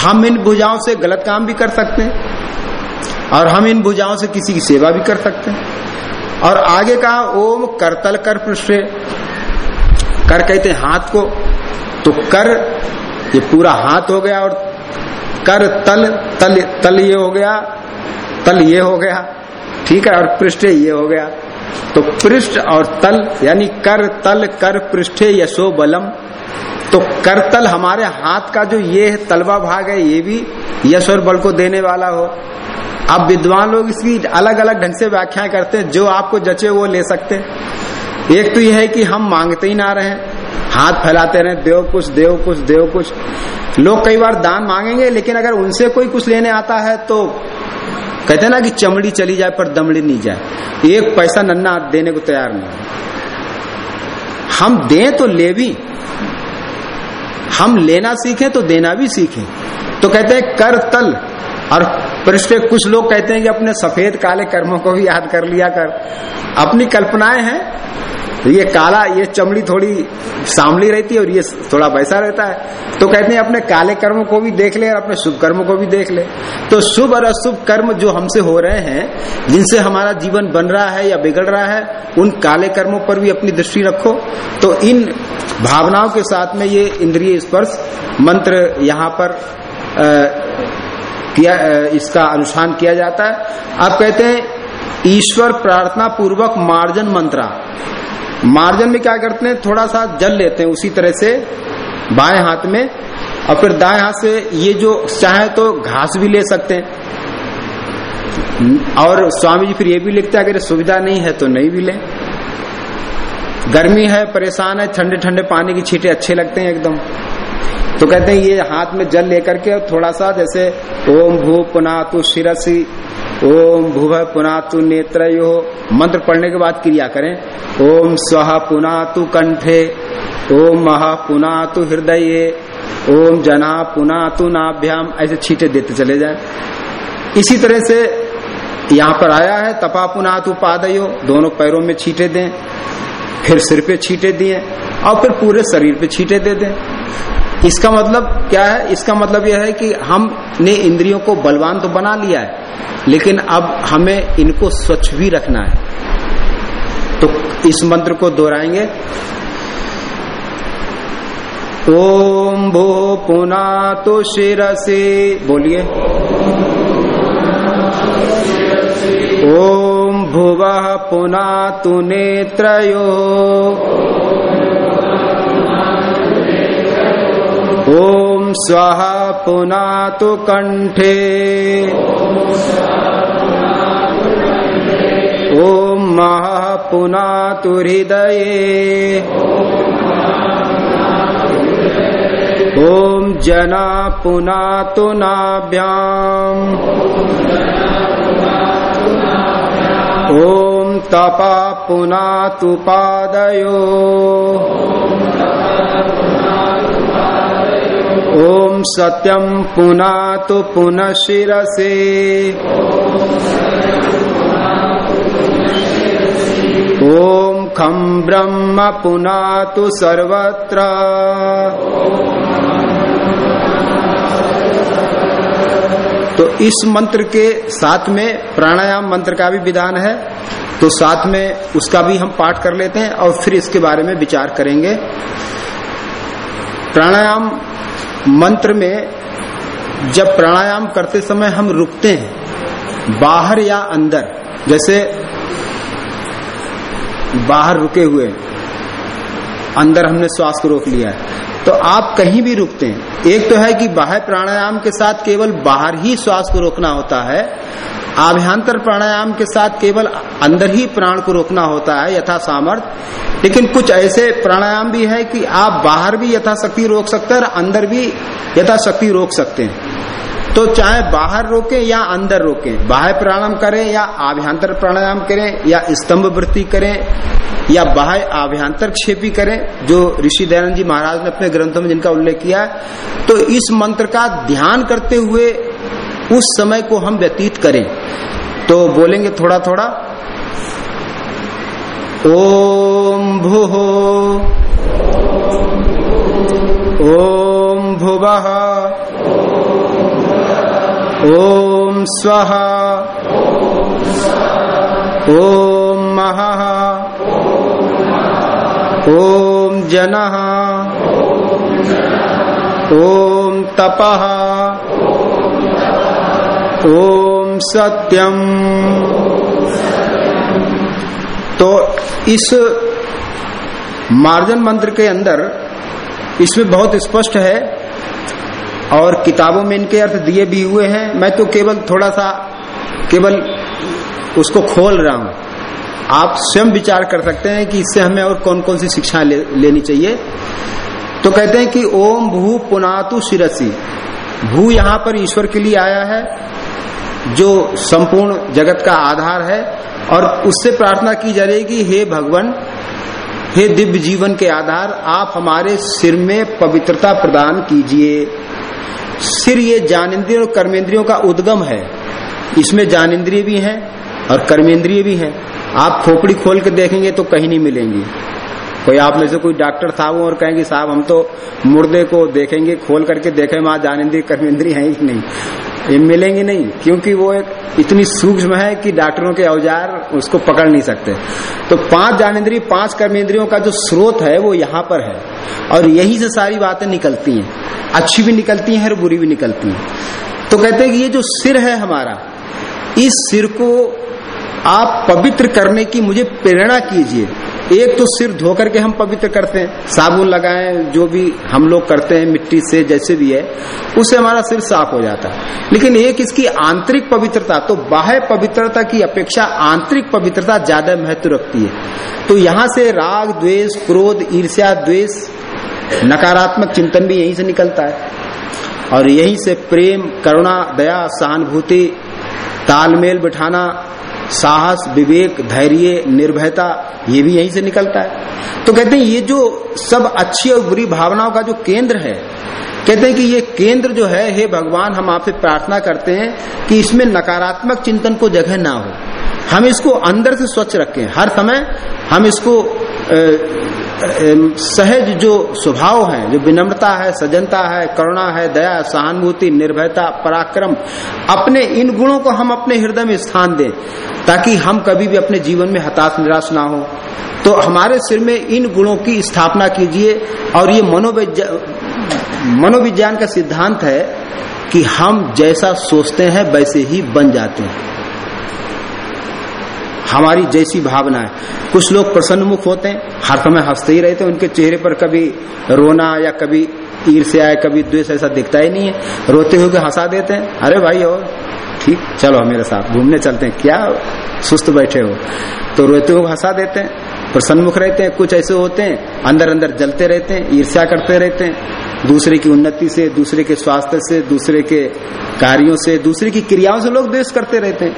हम इन भुजाओं से गलत काम भी कर सकते हैं, और हम इन भुजाओं से किसी की सेवा भी कर सकते हैं। और आगे कहा, ओम करतल कर पृष्ठ, कर कहते हाथ को तो कर, ये पूरा हाथ हो गया और कर तल तल तल ये हो गया, तल ये हो गया, ठीक है, और पृष्ठ ये हो गया। तो पृष्ठ और तल, यानी कर तल, कर पृष्ठ यशो बलम। तो करतल हमारे हाथ का जो ये है, तलवा भाग है, ये भी यश और बल को देने वाला हो। अब विद्वान लोग इसकी अलग अलग ढंग से व्याख्या करते हैं, जो आपको जचे वो ले सकते एक तो यह है कि हम मांगते ही ना रहे, हाथ फैलाते रहे, देव कुछ देव कुछ देव कुछ। लोग कई बार दान मांगेंगे, लेकिन अगर उनसे कोई कुछ लेने आता है तो कहते हैं ना कि चमड़ी चली जाए पर दमड़ी नहीं जाए। एक पैसा नन्ना देने को तैयार नहीं। हम दें तो ले भी। हम लेना सीखें तो देना भी सीखें। तो कहते हैं कर तल। और पृष्ठ कुछ लोग कहते हैं कि अपने सफ़ेद काले कर्मों को भी याद कर लिया कर। अपनी कल्पनाएँ हैं तो ये काला ये चमड़ी थोड़ी सांवली रहती है और ये थोड़ा वैसा रहता है। तो कहते हैं अपने काले कर्मों को भी देख ले और अपने शुभ कर्मों को भी देख ले। तो शुभ और अशुभ कर्म जो हमसे हो रहे हैं जिनसे हमारा जीवन बन रहा है या बिगड़ रहा है उन काले कर्मों पर भी अपनी दृष्टि रखो। तो इन भावनाओं के साथ में ये इंद्रिय स्पर्श मंत्र यहाँ पर आ, किया इसका अनुष्ठान किया जाता है। आप कहते हैं ईश्वर प्रार्थना पूर्वक मार्जन मंत्रा। मार्जन में क्या करते हैं? थोड़ा सा जल लेते हैं उसी तरह से बाएँ हाथ में और फिर दाएँ हाथ से ये जो चाहे तो घास भी ले सकते हैं। और स्वामी जी फिर ये भी लिखते हैं, अगर सुविधा नहीं है तो नहीं भी लें। गर्मी है, परेशान है ठंडे ठंडे पानी की छींटे अच्छे लगते हैं एकदम। तो कहते हैं ये हाथ में जल लेकर के थोड़ा सा जैसे ओम भू पुना तु शिरसी ओम भूव पुना तु नेत्र मंत्र पढ़ने के बाद क्रिया करें। ओम स्व पुना तु कंठे। ओम महा पुना तु हृदय। ओम जना पुना तु नाभ्याम। ऐसे छीटे देते चले जाए। इसी तरह से यहाँ पर आया है, तपा पुना तु पादयो। दोनों पैरों में छीटे दें। फिर सिर पे छीटे दिए और फिर पूरे शरीर पे छीटे दे दें। इसका मतलब क्या है? इसका मतलब यह है कि हमने इंद्रियों को बलवान तो बना लिया है, लेकिन अब हमें इनको स्वच्छ भी रखना है। तो इस मंत्र को दोहराएँगे। ओम भो पुना तो शिरसे, बोलिए। ओम भुव पुना तु नेत्रयो। ओम स्वः पुनातु कंठे। ओम मह पुनातु हृदये। ओम जना पुनातु नाभ्याम। ओम तपा पुनातु पादयो। ओम सत्यम पुना तो पुनः शिरसे ओम खम ब्रह्म पुना तो सर्वत्र। तो इस मंत्र के साथ में प्राणायाम मंत्र का भी विधान है। तो साथ में उसका भी हम पाठ कर लेते हैं और फिर इसके बारे में विचार करेंगे। प्राणायाम मंत्र में जब प्राणायाम करते समय हम रुकते हैं, बाहर या अंदर, जैसे बाहर रुके हुए अंदर हमने श्वास को रोक लिया है तो आप कहीं भी रुकते हैं। एक तो है कि बाहर प्राणायाम के साथ केवल बाहर ही श्वास को रोकना होता है आभ्यंतर प्राणायाम के साथ केवल अंदर ही प्राण को रोकना होता है, यथा सामर्थ। लेकिन कुछ ऐसे प्राणायाम भी है कि आप बाहर भी यथाशक्ति रोक सकते हैं और अंदर भी यथाशक्ति रोक सकते हैं। तो चाहे बाहर रोके या अंदर रोके, बाह्य प्राणायाम करें या आभ्यंतर प्राणायाम करें या स्तंभ वृत्ति करें या बाह्य आभ्यंतर क्षेपी करें, जो ऋषि दयानंद जी महाराज ने अपने ग्रंथों में जिनका उल्लेख किया है तो इस मंत्र का ध्यान करते हुए उस समय को हम व्यतीत करें। तो बोलेंगे थोड़ा थोड़ा, ओम भू ओम भुव, ओम स्व ओम महा, ओम जन, ओम तप। ओम सत्यम। तो इस मार्जन मंत्र के अंदर इसमें बहुत स्पष्ट है और किताबों में इनके अर्थ दिए भी हुए हैं। मैं तो केवल थोड़ा सा केवल उसको खोल रहा हूँ। आप स्वयं विचार कर सकते हैं कि इससे हमें और कौन कौन सी शिक्षा ले, लेनी चाहिए। तो कहते हैं कि ओम भू पुनातु शिरसी। भू यहाँ पर ईश्वर के लिए आया है। जो संपूर्ण जगत का आधार है और उससे प्रार्थना की जा रही कि हे भगवान, हे दिव्य जीवन के आधार, आप हमारे सिर में पवित्रता प्रदान कीजिए। सिर ये ज्ञानेन्द्रिय और कर्मेंद्रियों का उद्गम है। इसमें ज्ञानेन्द्रिय भी हैं और कर्मेंद्रिय भी हैं। आप खोपड़ी खोल के देखेंगे तो कहीं नहीं मिलेंगी। कोई आप में से कोई डॉक्टर साहब और कहेंगे, साहब, हम तो मुर्दे को देखेंगे, खोल करके देखे, वहाँ ज्ञानेन्द्रिय कर्मेंद्रिय है ही नहीं। ये मिलेंगे नहीं, क्योंकि वो एक इतनी सूक्ष्म है कि डॉक्टरों के औज़ार उसको पकड़ नहीं सकते। तो पाँच ज्ञानेन्द्रिय पाँच कर्मेंद्रियों का जो स्रोत है, वो यहाँ पर है। और यही से सारी बातें निकलती हैं। अच्छी भी निकलती हैं और बुरी भी निकलती हैं। तो कहते हैं कि ये जो सिर है हमारा, इस सिर को आप पवित्र करने की मुझे प्रेरणा कीजिए। एक तो सिर धोकर के हम पवित्र करते हैं, साबुन लगाएँ, जो भी हम लोग करते हैं, मिट्टी से जैसे भी है, उससे हमारा सिर साफ़ हो जाता है। लेकिन एक इसकी आंतरिक पवित्रता तो बाह्य पवित्रता की अपेक्षा आंतरिक पवित्रता ज़्यादा महत्व रखती है। तो यहाँ से राग, द्वेष, क्रोध, ईर्ष्या, द्वेष, नकारात्मक चिंतन भी यहीं से निकलता है। और यहीं से प्रेम, करुणा, दया, सहानुभूति, तालमेल बिठाना साहस, विवेक, धैर्य, निर्भयता, ये भी यहीं से निकलता है। तो कहते हैं, ये जो सब अच्छी और बुरी भावनाओं का जो केंद्र है, कहते हैं कि ये केंद्र जो है, हे भगवान, हम आपसे प्रार्थना करते हैं कि इसमें नकारात्मक चिंतन को जगह ना हो। हम इसको अंदर से स्वच्छ रखें। हर समय हम इसको सहज जो स्वभाव है, जो विनम्रता है, सजनता है, करुणा है, दया, सहानुभूति, निर्भयता, पराक्रम, अपने इन गुणों को हम अपने हृदय में स्थान दें, ताकि हम कभी भी अपने जीवन में हताश, निराश ना हो। तो हमारे सिर में इन गुणों की स्थापना कीजिए, और ये मनोविज्ञान मनोविज्ञान का सिद्धांत है कि हम जैसा सोचते हैं, वैसे ही बन जाते हैं। हमारी जैसी भावना है। कुछ लोग प्रसन्न मुख होते हैं, हर समय हँसते ही रहते हैं, उनके चेहरे पर कभी रोना या कभी ईर्ष्या या कभी द्वेष ऐसा दिखता ही नहीं है। रोते हुए हंसा देते हैं, अरे भाई, और ठीक, चलो मेरे साथ घूमने चलते हैं, क्या सुस्त बैठे हो? तो रोते हुए हंसा देते हैं प्रसन्न मुख रहते हैं, कुछ ऐसे होते हैं अंदर अंदर जलते रहते हैं, ईर्ष्या करते रहते हैं, दूसरे की उन्नति से, दूसरे के स्वास्थ्य से, दूसरे के कार्यों से, दूसरे की क्रियाओं से लोग द्वेष करते रहते हैं।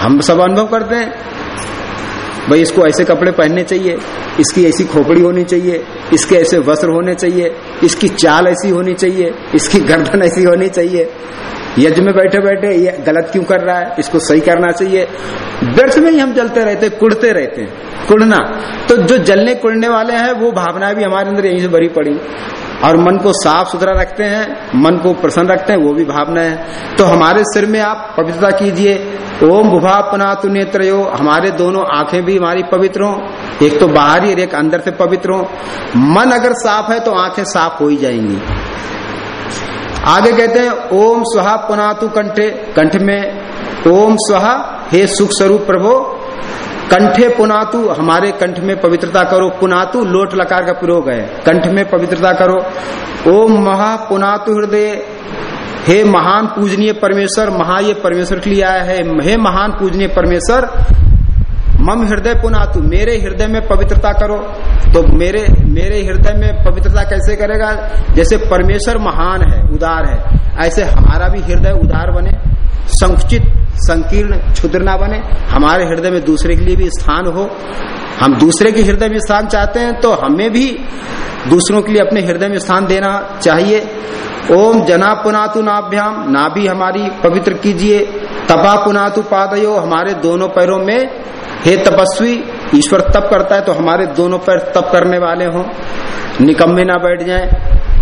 हम सब अनुभव करते हैं। भाई, इसको ऐसे कपड़े पहनने चाहिए, इसकी ऐसी खोपड़ी होनी चाहिए, इसके ऐसे वस्त्र होने चाहिए, इसकी चाल ऐसी होनी चाहिए, इसकी गर्दन ऐसी होनी चाहिए। यज्ञ में बैठे बैठे ये गलत क्यों कर रहा है? इसको सही करना चाहिए। व्यर्थ में ही हम जलते रहते कुड़ते रहते हैं कुड़ना तो जो जलने कुड़ने वाले हैं, वो भावनाएँ भी हमारे अंदर यहीं से भरी पड़ी। और मन को साफ़ सुथरा रखते हैं, मन को प्रसन्न रखते हैं, वो भी भावना है। तो हमारे सिर में आप पवित्रता कीजिए। ओम भुभा पुनातु नेत्र हमारे दोनों आँखें भी हमारी पवित्र हो। एक तो बाहरी और एक अंदर से पवित्र हो। मन अगर साफ़ है तो आँखें साफ़ हो ही जाएँगी। आगे कहते हैं, ओम स्वहा पुनातु कंठे, कंठ में, ओम स्वहा हे सुख स्वरूप प्रभो। कंठे पुनातु, हमारे कंठ में पवित्रता करो। पुनातु लोट लकार का प्रयोग है। कंठ में पवित्रता करो। ओम महा पुनातु हृदय। हे महान पूजनीय परमेश्वर, महा ये परमेश्वर के लिए आया है। हे महान पूजनीय परमेश्वर, मम हृदय पुनातु, मेरे हृदय में पवित्रता करो। तो मेरे मेरे हृदय में पवित्रता कैसे करेगा? जैसे परमेश्वर महान है, उदार है, ऐसे हमारा भी हृदय उदार बने। संकुचित, संकीर्ण, क्षुद्र ना बने। हमारे हृदय में दूसरे के लिए भी स्थान हो। हम दूसरे के हृदय में स्थान चाहते हैं तो हमें भी दूसरों के लिए अपने हृदय में स्थान देना चाहिए। ओम जना पुनातु नाभ्याम ना भी हमारी पवित्र कीजिए। तपा पुनातु पादयो, हमारे दोनों पैरों में। हे तपस्वी, ईश्वर तप करता है तो हमारे दोनों पैर तप करने वाले हों। निकम्मे ना बैठ जाएँ,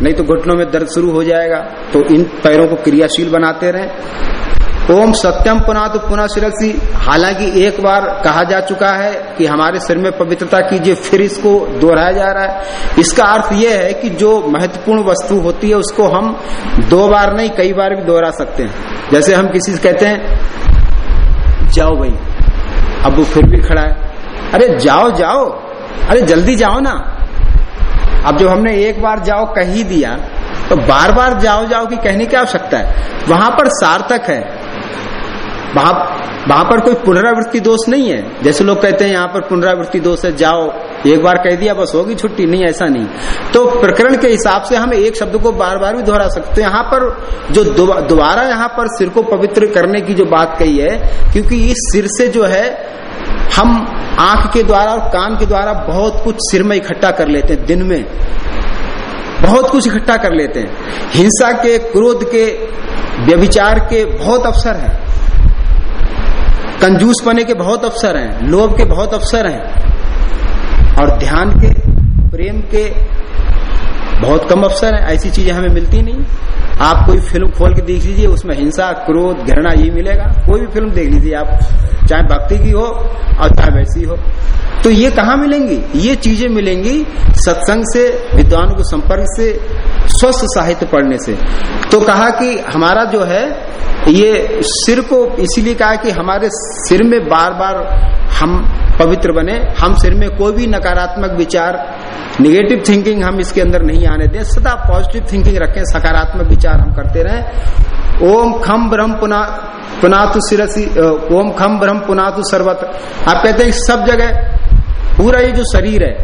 नहीं तो घुटनों में दर्द शुरू हो जाएगा। तो इन पैरों को क्रियाशील बनाते रहें। ओम सत्यम पुनः तो पुनः सुरक्षी हालाँकि एक बार कहा जा चुका है कि हमारे सिर में पवित्रता कीजिए, फिर इसको दोहराया जा रहा है। इसका अर्थ यह है कि जो महत्वपूर्ण वस्तु होती है, उसको हम दो बार नहीं, कई बार भी दोहरा सकते हैं। जैसे हम किसी से कहते हैं, जाओ भाई, अब वो फिर भी खड़ा है। अरे, जाओ जाओ। अरे, जल्दी जाओ ना। अब जब हमने एक बार जाओ कह दिया तो बार बार जाओ जाओ की कहने की आवश्यकता है। वहाँ पर सार्थक है। वहाँ पर कोई पुनरावृत्ति दोष नहीं है। जैसे लोग कहते हैं, यहाँ पर पुनरावृत्ति दोष है, जाओ, एक बार कह दिया, बस होगी छुट्टी, नहीं, ऐसा नहीं। तो प्रकरण के हिसाब से हम एक शब्द को बार बार भी दोहरा सकते हैं। यहाँ पर जो दोबारा यहाँ पर सिर को पवित्र करने की जो बात कही है, क्योंकि इस सिर से जो है, हम आँख के द्वारा और कान के द्वारा बहुत कुछ सिर में इकट्ठा कर लेते हैं, दिन में। बहुत कुछ इकट्ठा कर लेते हैं। हिंसा के, क्रोध के व्यविचार के बहुत अवसर हैं। कंजूस पने के बहुत अवसर हैं, लोभ के बहुत अवसर हैं, और ध्यान के, प्रेम के बहुत कम अवसर हैं, ऐसी चीज़ें हमें मिलती नहीं। आप कोई फ़िल्म खोल के देख लीजिए, उसमें हिंसा, क्रोध, घृणा ये मिलेगा। कोई भी फ़िल्म देख लीजिए आप, चाहे भक्ति की हो, और चाहे वैसी हो। तो ये कहा मिलेंगी? ये चीज़ें मिलेंगी सत्संग से, विद्वान को संपर्क से, स्वस्थ साहित्य पढ़ने से। तो कहा कि हमारा जो है ये सिर को इसीलिए कहा कि हमारे सिर में बार बार हम पवित्र बने, हम सिर में कोई भी नकारात्मक विचार निगेटिव थिंकिंग हम इसके अंदर नहीं आने दें, सदा पॉजिटिव थिंकिंग रखें, सकारात्मक विचार हम करते रहें। ओम खम ब्रह्म पुना, पुनातु सिरसी ओम खम ब्रह्म पुनातु सर्वत्र आप कहते हैं सब जगह पूरा ये जो शरीर है,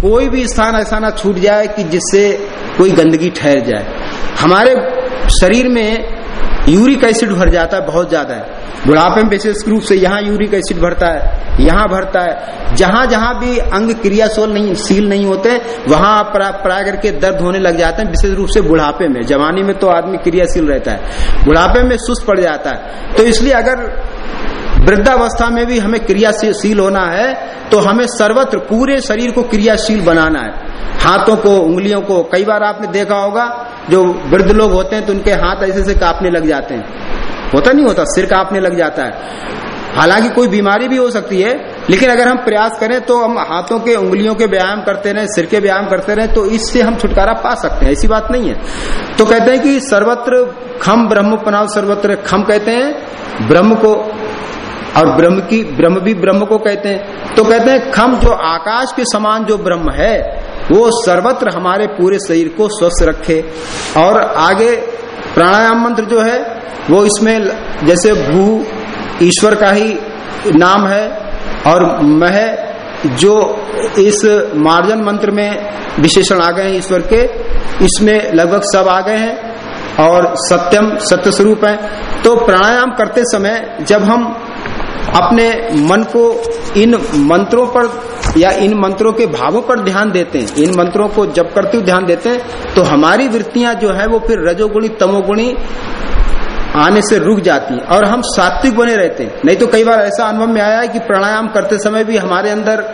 कोई भी स्थान ऐसा ना छूट जाए कि जिससे कोई गंदगी ठहर जाए। हमारे शरीर में यूरिक एसिड भर जाता है, बहुत ज़्यादा है। बुढ़ापे में विशेष रूप से यहाँ यूरिक एसिड भरता है, यहाँ भरता है। जहाँ जहाँ भी अंग क्रियाशील नहीं, सील नहीं होते, वहाँ प्राय करके दर्द होने लग जाते हैं, विशेष रूप से बुढ़ापे में। जवानी में तो आदमी क्रियाशील रहता है। बुढ़ापे में सुस्त पड़ जाता है। तो इसलिए अगर वृद्धावस्था में भी हमें क्रियाशील होना है तो हमें सर्वत्र पूरे शरीर को क्रियाशील बनाना है। हाथों को, उंगलियों को, कई बार आपने देखा होगा, जो वृद्ध लोग होते हैं तो उनके हाथ ऐसे से कांपने लग जाते हैं। होता नहीं होता, सिर कांपने लग जाता है। हालाँकि कोई बीमारी भी हो सकती है, लेकिन अगर हम प्रयास करें तो हम हाथों के, उंगलियों के व्यायाम करते रहे, सिर के व्यायाम करते रहे तो इससे हम छुटकारा पा सकते हैं, ऐसी बात नहीं है। तो कहते हैं कि सर्वत्र खम ब्रह्म पनाव सर्वत्र खम कहते हैं, ब्रह्म को और ब्रह्म की, ब्रह्म भी ब्रह्म को कहते हैं। तो कहते हैं, खम जो आकाश के समान जो ब्रह्म है, वो सर्वत्र हमारे पूरे शरीर को स्वस्थ रखे। और आगे प्राणायाम मंत्र जो है, वो इसमें जैसे भू, ईश्वर का ही नाम है। और मह, जो इस मार्जन मंत्र में विशेषण आ गए हैं ईश्वर के, इसमें लगभग सब आ गए हैं। और सत्यम सत्य स्वरूप है। तो प्राणायाम करते समय जब हम अपने मन को इन मंत्रों पर या इन मंत्रों के भावों पर ध्यान देते हैं। इन मंत्रों को जब करते हुए ध्यान देते हैं। तो हमारी वृत्तियाँ जो है वो फिर रजोगुणी, तमोगुणी आने से रुक जाती हैं और हम सात्विक बने रहते हैं। नहीं तो कई बार ऐसा अनुभव में आया है कि प्राणायाम करते समय भी हमारे अंदर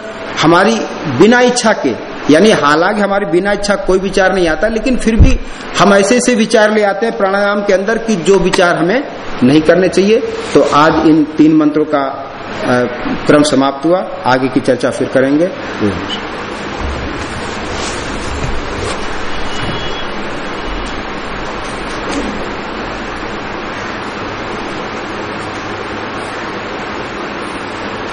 हमारी बिना इच्छा के यानी हालाँकि हमारी बिना इच्छा कोई विचार नहीं आता, लेकिन फिर भी हम ऐसे ऐसे विचार ले आते हैं प्राणायाम के अंदर कि जो विचार हमें नहीं करने चाहिए। तो आज इन तीन मंत्रों का क्रम समाप्त हुआ। आगे की चर्चा फिर करेंगे।